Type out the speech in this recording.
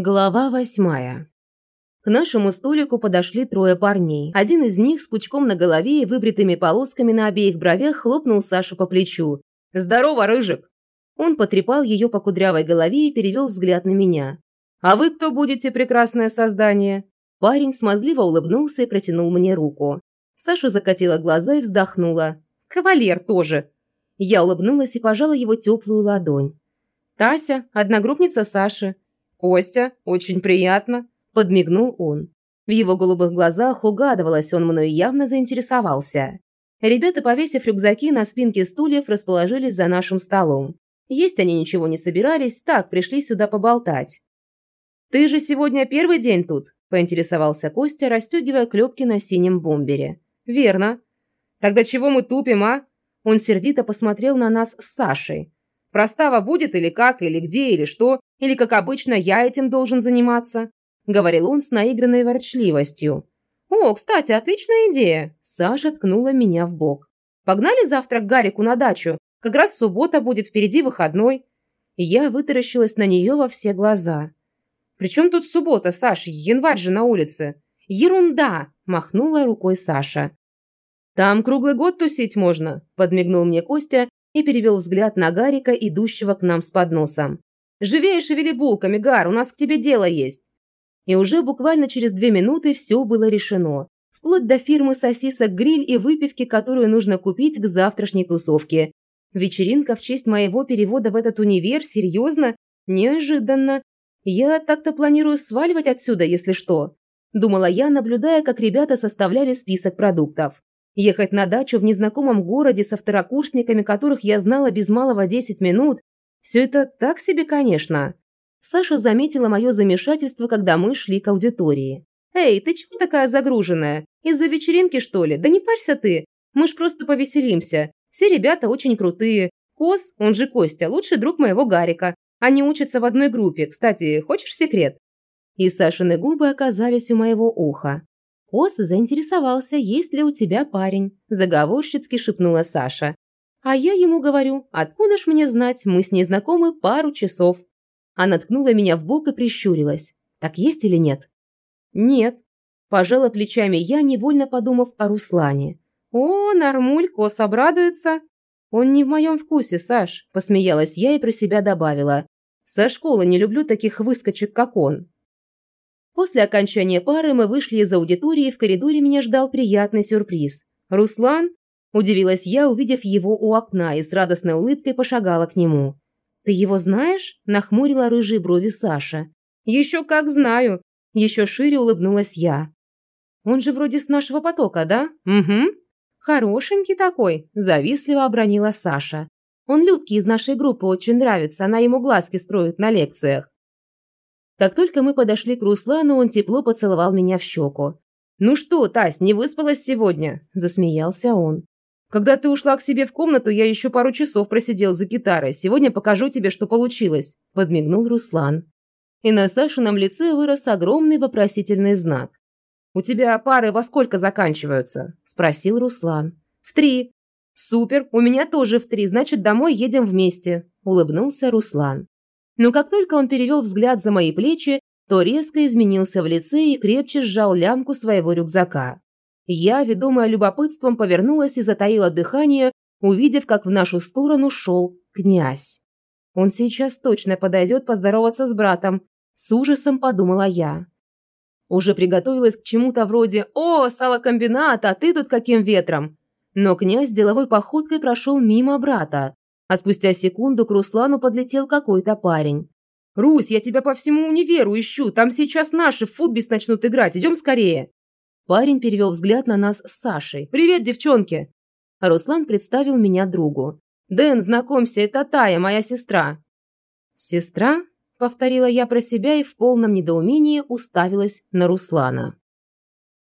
Глава восьмая. К нашему столику подошли трое парней. Один из них с пучком на голове и выбритыми полосками на обеих бровях хлопнул Сашу по плечу. «Здорово, Рыжик!» Он потрепал ее по кудрявой голове и перевел взгляд на меня. «А вы кто будете, прекрасное создание?» Парень смазливо улыбнулся и протянул мне руку. Саша закатила глаза и вздохнула. «Кавалер тоже!» Я улыбнулась и пожала его теплую ладонь. «Тася, одногруппница Саши. «Костя, очень приятно», – подмигнул он. В его голубых глазах угадывалось, он мною явно заинтересовался. Ребята, повесив рюкзаки на спинке стульев, расположились за нашим столом. Есть они ничего не собирались, так, пришли сюда поболтать. «Ты же сегодня первый день тут?» – поинтересовался Костя, расстегивая клепки на синем бомбере. «Верно». «Тогда чего мы тупим, а?» Он сердито посмотрел на нас с Сашей. «Простава будет или как, или где, или что? Или, как обычно, я этим должен заниматься?» – говорил он с наигранной ворчливостью. «О, кстати, отличная идея!» – Саша ткнула меня в бок. «Погнали завтра к Гарику на дачу? Как раз суббота будет, впереди выходной». Я вытаращилась на нее во все глаза. «При чем тут суббота, Саш? Январь же на улице!» «Ерунда!» – махнула рукой Саша. «Там круглый год тусить можно», – подмигнул мне Костя и перевел взгляд на Гарика, идущего к нам с подносом. Живее шевели булками, Гар, у нас к тебе дело есть!» И уже буквально через две минуты все было решено. Вплоть до фирмы сосисок гриль и выпивки, которую нужно купить к завтрашней тусовке. Вечеринка в честь моего перевода в этот универ? Серьезно? Неожиданно. Я так-то планирую сваливать отсюда, если что. Думала я, наблюдая, как ребята составляли список продуктов. Ехать на дачу в незнакомом городе со второкурсниками, которых я знала без малого 10 минут, все это так себе, конечно. Саша заметила мое замешательство, когда мы шли к аудитории. «Эй, ты чего такая загруженная? Из-за вечеринки, что ли? Да не парься ты. Мы ж просто повеселимся. Все ребята очень крутые. Кос, он же Костя, лучший друг моего Гарика. Они учатся в одной группе. Кстати, хочешь секрет?» И Сашины губы оказались у моего уха. Кос заинтересовался, есть ли у тебя парень. Заговорщицки шепнула Саша. А я ему говорю, откуда ж мне знать, мы с ней знакомы пару часов. Она ткнула меня в бок и прищурилась. Так есть или нет? Нет. Пожала плечами я, невольно подумав о Руслане. О, Нормуль, Кос. Он не в моем вкусе, Саш, посмеялась я и про себя добавила. Со школы не люблю таких выскочек, как он. После окончания пары мы вышли из аудитории, и в коридоре меня ждал приятный сюрприз. Руслан Удивилась я, увидев его у окна, и с радостной улыбкой пошагала к нему. «Ты его знаешь?» – нахмурила рыжие брови Саша. «Еще как знаю!» – еще шире улыбнулась я. «Он же вроде с нашего потока, да?» «Угу». «Хорошенький такой», – завистливо обронила Саша. «Он Людке из нашей группы очень нравится, она ему глазки строит на лекциях». Как только мы подошли к Руслану, он тепло поцеловал меня в щеку. «Ну что, Тась, не выспалась сегодня?» – засмеялся он. Когда ты ушла к себе в комнату, я еще пару часов просидел за гитарой. Сегодня покажу тебе, что получилось», – подмигнул Руслан. И на Сашином лице вырос огромный вопросительный знак. «У тебя пары во сколько заканчиваются?» – спросил Руслан. «В три». «Супер, у меня тоже в три, значит, домой едем вместе», – улыбнулся Руслан. Но как только он перевел взгляд за мои плечи, то резко изменился в лице и крепче сжал лямку своего рюкзака. Я, ведомая любопытством, повернулась и затаила дыхание, увидев, как в нашу сторону шел князь. Он сейчас точно подойдет поздороваться с братом. С ужасом подумала я. Уже приготовилась к чему-то вроде «О, салокомбинат, а ты тут каким ветром?» Но князь деловой походкой прошел мимо брата, а спустя секунду к Руслану подлетел какой-то парень. «Русь, я тебя по всему универу ищу, там сейчас наши в футбис начнут играть, идем скорее!» Парень перевел взгляд на нас с Сашей. «Привет, девчонки!» Руслан представил меня другу. «Дэн, знакомься, это Тая, моя сестра». «Сестра?» – повторила я про себя и в полном недоумении уставилась на Руслана.